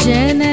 Jen